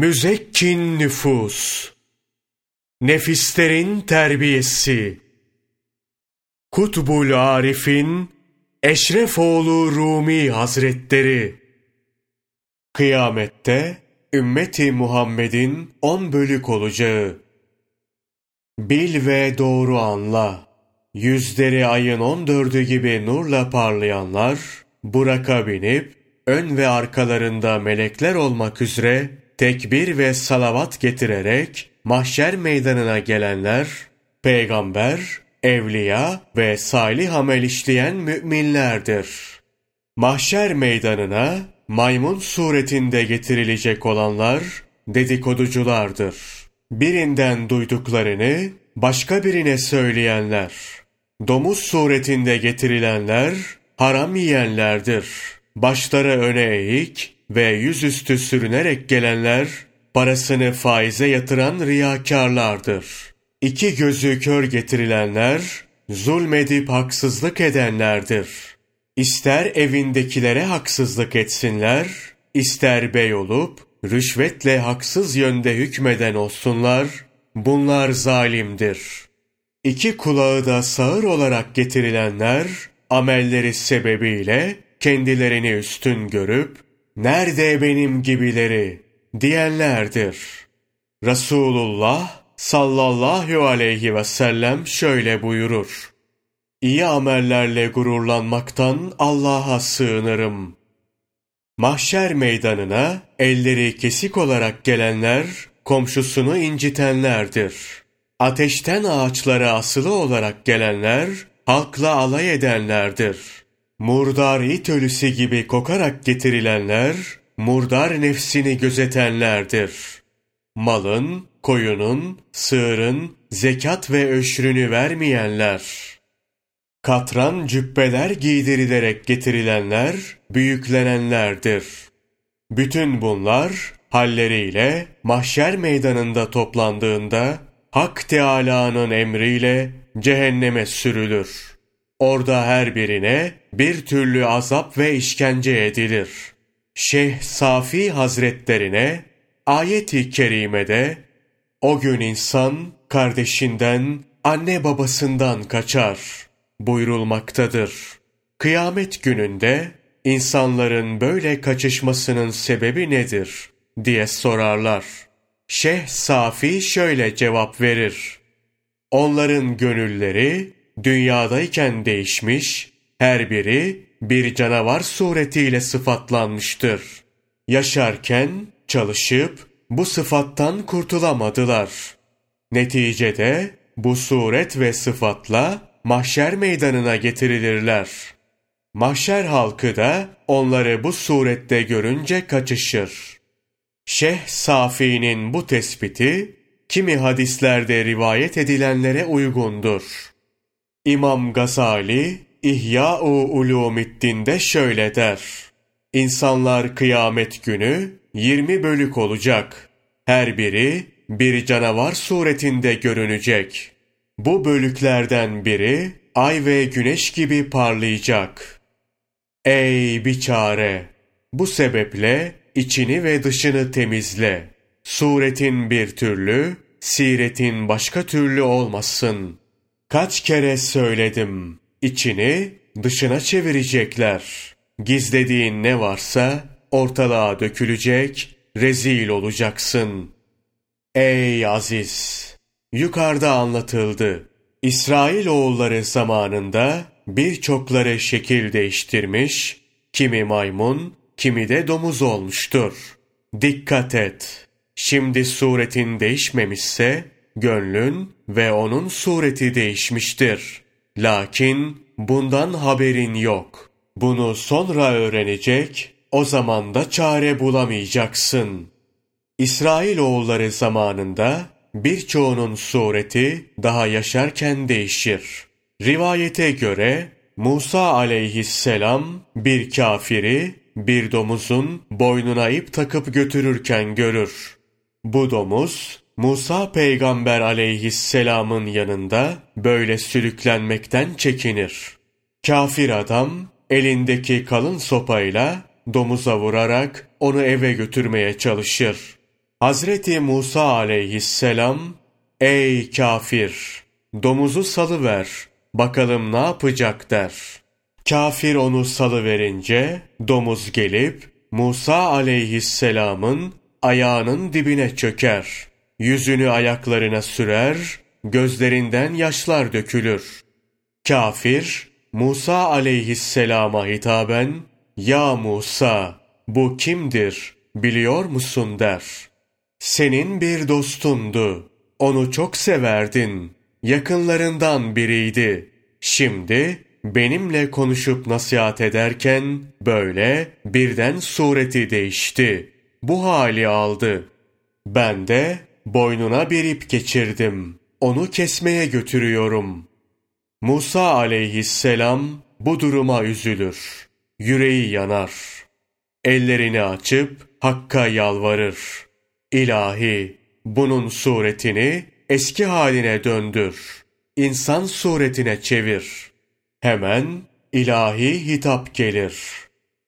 Müzekkin nüfus, nefislerin terbiyesi, Kutbul Arif'in Eşrefoğlu Rumi Hazretleri, Kıyamette ümmeti Muhammed'in on bölük olacağı, Bil ve doğru anla, yüzleri ayın on dördü gibi nurla parlayanlar, Burak'a binip, ön ve arkalarında melekler olmak üzere tekbir ve salavat getirerek mahşer meydanına gelenler, peygamber, evliya ve salih amel işleyen müminlerdir. Mahşer meydanına maymun suretinde getirilecek olanlar dedikoduculardır. Birinden duyduklarını başka birine söyleyenler, domuz suretinde getirilenler haram yiyenlerdir. Başları öne eğik, ve yüzüstü sürünerek gelenler, parasını faize yatıran riyakarlardır. İki gözü kör getirilenler, zulmedip haksızlık edenlerdir. İster evindekilere haksızlık etsinler, ister bey olup, rüşvetle haksız yönde hükmeden olsunlar, bunlar zalimdir. İki kulağı da sağır olarak getirilenler, amelleri sebebiyle kendilerini üstün görüp, nerede benim gibileri diyenlerdir. Resulullah sallallahu aleyhi ve sellem şöyle buyurur. İyi amellerle gururlanmaktan Allah'a sığınırım. Mahşer meydanına elleri kesik olarak gelenler komşusunu incitenlerdir. Ateşten ağaçlara asılı olarak gelenler halkla alay edenlerdir.'' Murdar it ölüsü gibi kokarak getirilenler, murdar nefsini gözetenlerdir. Malın, koyunun, sığırın, zekat ve öşrünü vermeyenler. Katran cübbeler giydirilerek getirilenler, büyüklenenlerdir. Bütün bunlar, halleriyle mahşer meydanında toplandığında, Hak Teâlâ'nın emriyle cehenneme sürülür.'' Orada her birine bir türlü azap ve işkence edilir. Şeyh Safi Hazretlerine ayeti kerimede o gün insan kardeşinden, anne babasından kaçar buyurulmaktadır. Kıyamet gününde insanların böyle kaçışmasının sebebi nedir diye sorarlar. Şeyh Safi şöyle cevap verir. Onların gönülleri dünyadayken değişmiş, her biri bir canavar suretiyle sıfatlanmıştır. Yaşarken çalışıp bu sıfattan kurtulamadılar. Neticede bu suret ve sıfatla mahşer meydanına getirilirler. Mahşer halkı da onları bu surette görünce kaçışır. Şeyh Safi'nin bu tespiti kimi hadislerde rivayet edilenlere uygundur. İmam Gazali İhya-u Ulumiddin'de şöyle der. İnsanlar kıyamet günü yirmi bölük olacak. Her biri bir canavar suretinde görünecek. Bu bölüklerden biri ay ve güneş gibi parlayacak. Ey biçare! Bu sebeple içini ve dışını temizle. Suretin bir türlü, siretin başka türlü olmasın. Kaç kere söyledim. İçini dışına çevirecekler. Gizlediğin ne varsa ortalığa dökülecek, rezil olacaksın. Ey aziz! Yukarıda anlatıldı. İsrail oğulları zamanında birçokları şekil değiştirmiş, kimi maymun, kimi de domuz olmuştur. Dikkat et! Şimdi suretin değişmemişse, gönlün ve onun sureti değişmiştir. Lakin bundan haberin yok. Bunu sonra öğrenecek, o zaman da çare bulamayacaksın. İsrail oğulları zamanında birçoğunun sureti daha yaşarken değişir. Rivayete göre Musa aleyhisselam bir kafiri bir domuzun boynuna ip takıp götürürken görür. Bu domuz Musa peygamber aleyhisselamın yanında böyle sülüklenmekten çekinir. Kafir adam elindeki kalın sopayla domuza vurarak onu eve götürmeye çalışır. Hazreti Musa aleyhisselam, ''Ey kafir, domuzu salıver, bakalım ne yapacak?'' der. Kafir onu salıverince, domuz gelip, Musa aleyhisselamın ayağının dibine çöker. Yüzünü ayaklarına sürer, gözlerinden yaşlar dökülür. Kafir, Musa aleyhisselama hitaben, ''Ya Musa, bu kimdir, biliyor musun?'' der. ''Senin bir dostundu, onu çok severdin, yakınlarından biriydi. Şimdi benimle konuşup nasihat ederken böyle birden sureti değişti. Bu hali aldı. Ben de boynuna bir ip geçirdim. Onu kesmeye götürüyorum. Musa aleyhisselam bu duruma üzülür. Yüreği yanar. Ellerini açıp Hakk'a yalvarır. İlahi, bunun suretini eski haline döndür. İnsan suretine çevir. Hemen ilahi hitap gelir.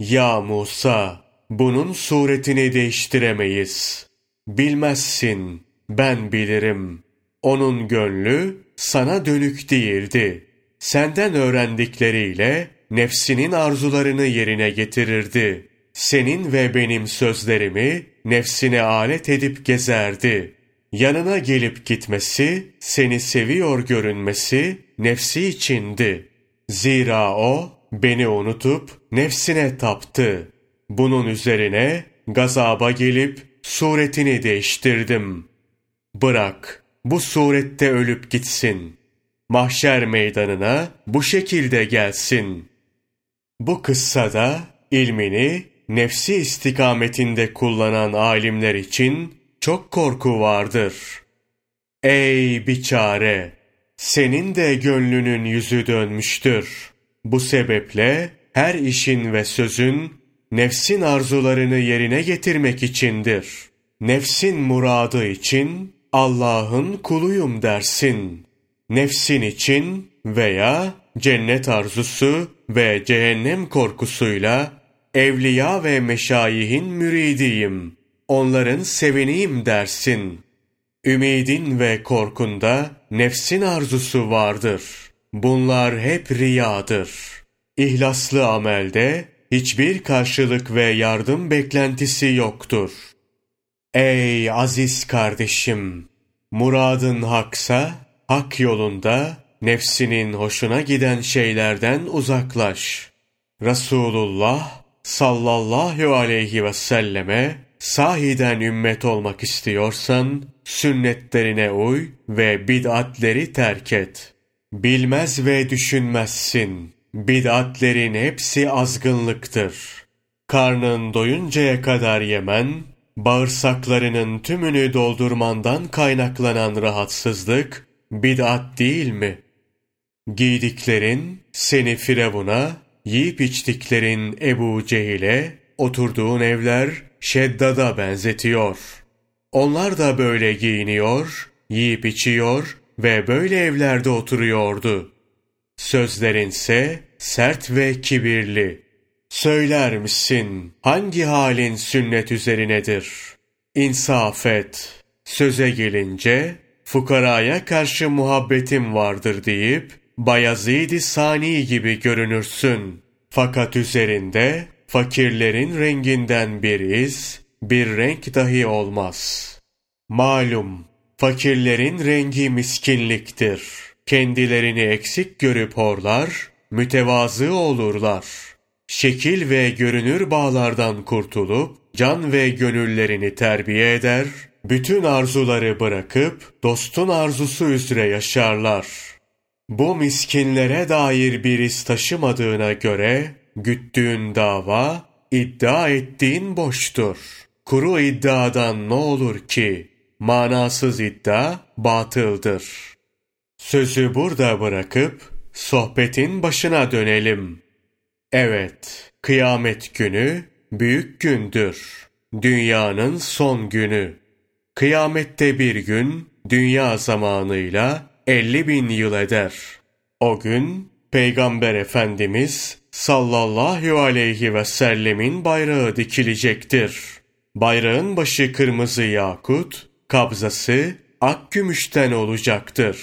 Ya Musa, bunun suretini değiştiremeyiz. Bilmezsin, ben bilirim. Onun gönlü sana dönük değildi. Senden öğrendikleriyle nefsinin arzularını yerine getirirdi. Senin ve benim sözlerimi nefsine alet edip gezerdi. Yanına gelip gitmesi, seni seviyor görünmesi nefsi içindi. Zira o beni unutup nefsine taptı. Bunun üzerine gazaba gelip suretini değiştirdim. Bırak, bu surette ölüp gitsin. Mahşer meydanına bu şekilde gelsin. Bu kıssada ilmini nefsi istikametinde kullanan alimler için çok korku vardır. Ey biçare! Senin de gönlünün yüzü dönmüştür. Bu sebeple her işin ve sözün nefsin arzularını yerine getirmek içindir. Nefsin muradı için Allah'ın kuluyum dersin. Nefsin için veya cennet arzusu ve cehennem korkusuyla evliya ve meşayihin müridiyim. Onların sevineyim dersin. Ümidin ve korkunda nefsin arzusu vardır. Bunlar hep riyadır. İhlaslı amelde hiçbir karşılık ve yardım beklentisi yoktur. Ey aziz kardeşim! Muradın haksa, hak yolunda, nefsinin hoşuna giden şeylerden uzaklaş. Resulullah sallallahu aleyhi ve selleme sahiden ümmet olmak istiyorsan, sünnetlerine uy ve bid'atleri terk et. Bilmez ve düşünmezsin. Bid'atlerin hepsi azgınlıktır. Karnın doyuncaya kadar yemen, bağırsaklarının tümünü doldurmandan kaynaklanan rahatsızlık, bid'at değil mi? Giydiklerin seni Firavun'a, yiyip içtiklerin Ebu Cehil'e, oturduğun evler Şeddad'a benzetiyor. Onlar da böyle giyiniyor, yiyip içiyor ve böyle evlerde oturuyordu. Sözlerinse sert ve kibirli. Söyler misin hangi halin sünnet üzerinedir? İnsaf et. Söze gelince fukaraya karşı muhabbetim vardır deyip Bayezid-i Sani gibi görünürsün. Fakat üzerinde fakirlerin renginden bir iz, bir renk dahi olmaz. Malum, fakirlerin rengi miskinliktir. Kendilerini eksik görüp horlar, mütevazı olurlar. Şekil ve görünür bağlardan kurtulup, can ve gönüllerini terbiye eder, bütün arzuları bırakıp, dostun arzusu üzere yaşarlar. Bu miskinlere dair bir iz taşımadığına göre, güttüğün dava, iddia ettiğin boştur. Kuru iddiadan ne olur ki? Manasız iddia batıldır. Sözü burada bırakıp sohbetin başına dönelim. Evet, kıyamet günü büyük gündür. Dünyanın son günü. Kıyamette bir gün dünya zamanıyla elli bin yıl eder. O gün Peygamber Efendimiz sallallahu aleyhi ve sellemin bayrağı dikilecektir. Bayrağın başı kırmızı yakut, kabzası ak gümüşten olacaktır.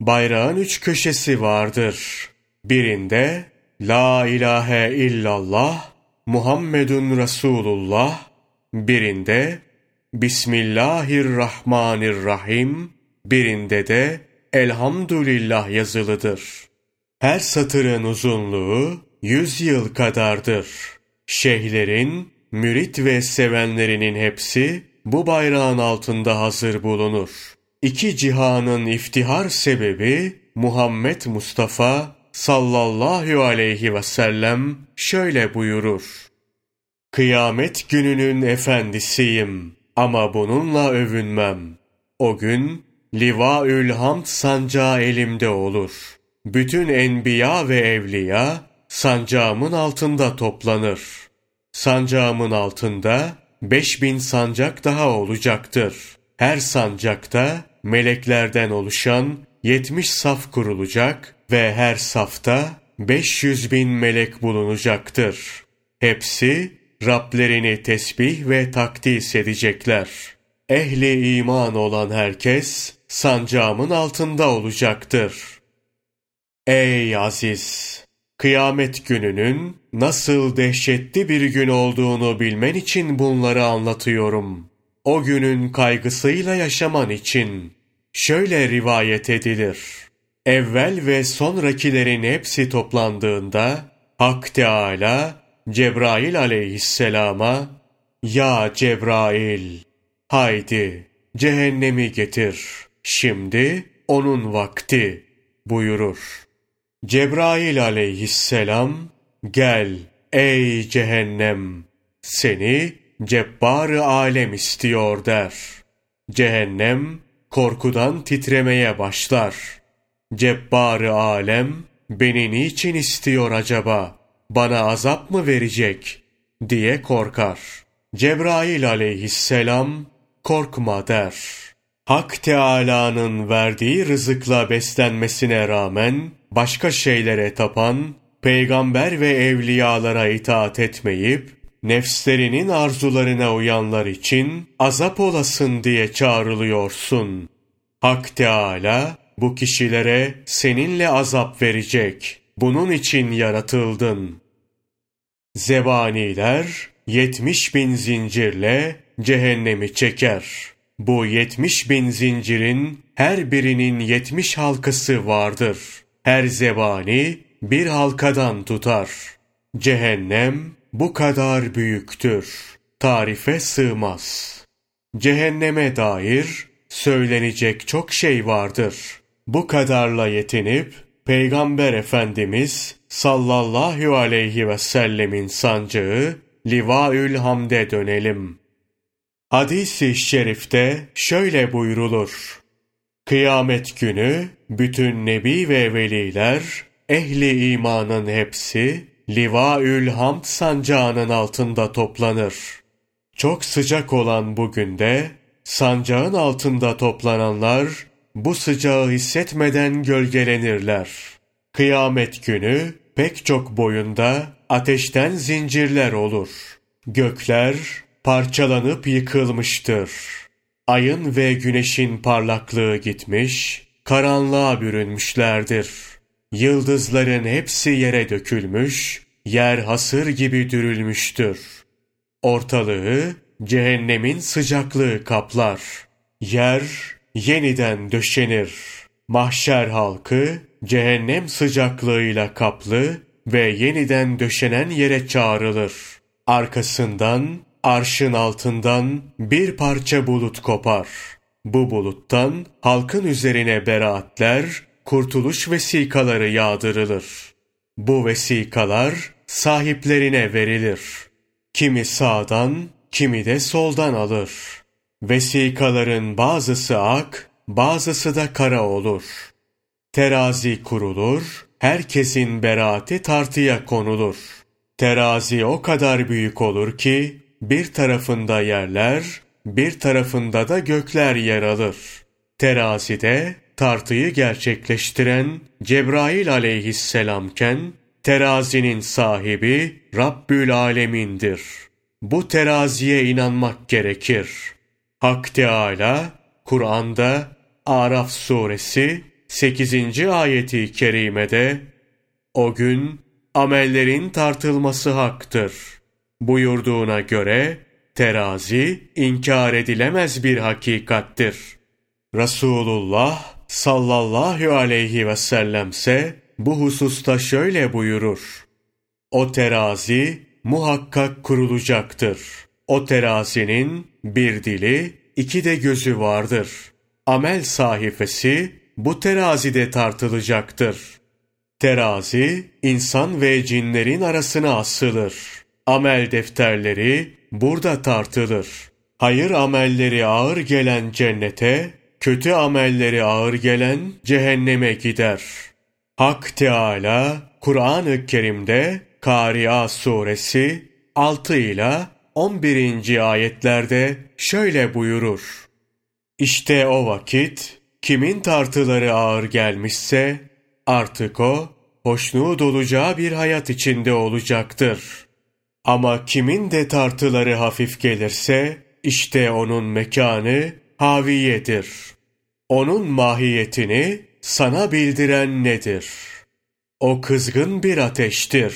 Bayrağın üç köşesi vardır. Birinde La ilahe illallah Muhammedun Resulullah birinde Bismillahirrahmanirrahim birinde de Elhamdülillah yazılıdır. Her satırın uzunluğu yüz yıl kadardır. Şeyhlerin, mürit ve sevenlerinin hepsi bu bayrağın altında hazır bulunur. İki cihanın iftihar sebebi Muhammed Mustafa sallallahu aleyhi ve sellem şöyle buyurur. Kıyamet gününün efendisiyim ama bununla övünmem. O gün Livaül Hamd sancağı elimde olur. Bütün enbiya ve evliya sancağımın altında toplanır. Sancağımın altında beş bin sancak daha olacaktır. Her sancakta meleklerden oluşan yetmiş saf kurulacak ve her safta 500 bin melek bulunacaktır. Hepsi Rablerini tesbih ve takdis edecekler. Ehli iman olan herkes sancağımın altında olacaktır. Ey aziz! Kıyamet gününün nasıl dehşetli bir gün olduğunu bilmen için bunları anlatıyorum. O günün kaygısıyla yaşaman için. Şöyle rivayet edilir evvel ve sonrakilerin hepsi toplandığında Hak Teâlâ Cebrail aleyhisselama Ya Cebrail haydi cehennemi getir şimdi onun vakti buyurur. Cebrail aleyhisselam gel ey cehennem seni cebbar alem istiyor der. Cehennem korkudan titremeye başlar.'' Cebbar-ı alem beni niçin istiyor acaba? Bana azap mı verecek? diye korkar. Cebrail aleyhisselam korkma der. Hak Teâlâ'nın verdiği rızıkla beslenmesine rağmen başka şeylere tapan, peygamber ve evliyalara itaat etmeyip, nefslerinin arzularına uyanlar için azap olasın diye çağrılıyorsun. Hak Teâlâ, bu kişilere seninle azap verecek. Bunun için yaratıldın. Zebaniler yetmiş bin zincirle cehennemi çeker. Bu yetmiş bin zincirin her birinin yetmiş halkası vardır. Her zebani bir halkadan tutar. Cehennem bu kadar büyüktür. Tarife sığmaz. Cehenneme dair söylenecek çok şey vardır.'' Bu kadarla yetinip Peygamber Efendimiz sallallahu aleyhi ve sellemin sancağı Livaül Hamd'e dönelim. Hadis-i şerifte şöyle buyrulur. Kıyamet günü bütün nebi ve veliler, ehli imanın hepsi Livaül Hamd sancağının altında toplanır. Çok sıcak olan bugün de sancağın altında toplananlar bu sıcağı hissetmeden gölgelenirler. Kıyamet günü pek çok boyunda ateşten zincirler olur. Gökler parçalanıp yıkılmıştır. Ayın ve güneşin parlaklığı gitmiş, karanlığa bürünmüşlerdir. Yıldızların hepsi yere dökülmüş, yer hasır gibi dürülmüştür. Ortalığı cehennemin sıcaklığı kaplar. Yer yeniden döşenir. Mahşer halkı cehennem sıcaklığıyla kaplı ve yeniden döşenen yere çağrılır. Arkasından arşın altından bir parça bulut kopar. Bu buluttan halkın üzerine beraatler, kurtuluş vesikaları yağdırılır. Bu vesikalar sahiplerine verilir. Kimi sağdan, kimi de soldan alır.'' Vesikaların bazısı ak, bazısı da kara olur. Terazi kurulur, herkesin beraati tartıya konulur. Terazi o kadar büyük olur ki, bir tarafında yerler, bir tarafında da gökler yer alır. Terazide tartıyı gerçekleştiren Cebrail aleyhisselamken, terazinin sahibi Rabbül Alemin'dir. bu teraziye inanmak gerekir. Hak Teala Kur'an'da Araf suresi 8. ayeti kerimede o gün amellerin tartılması haktır. Buyurduğuna göre terazi inkar edilemez bir hakikattir. Resulullah sallallahu aleyhi ve sellemse bu hususta şöyle buyurur. O terazi muhakkak kurulacaktır. O terazinin bir dili, iki de gözü vardır. Amel sahifesi bu terazide tartılacaktır. Terazi, insan ve cinlerin arasına asılır. Amel defterleri burada tartılır. Hayır amelleri ağır gelen cennete, kötü amelleri ağır gelen cehenneme gider. Hak Teala Kur'an-ı Kerim'de Kariya suresi 6 ile 11. ayetlerde şöyle buyurur. İşte o vakit kimin tartıları ağır gelmişse artık o hoşnut olacağı bir hayat içinde olacaktır. Ama kimin de tartıları hafif gelirse işte onun mekanı haviyedir. Onun mahiyetini sana bildiren nedir? O kızgın bir ateştir.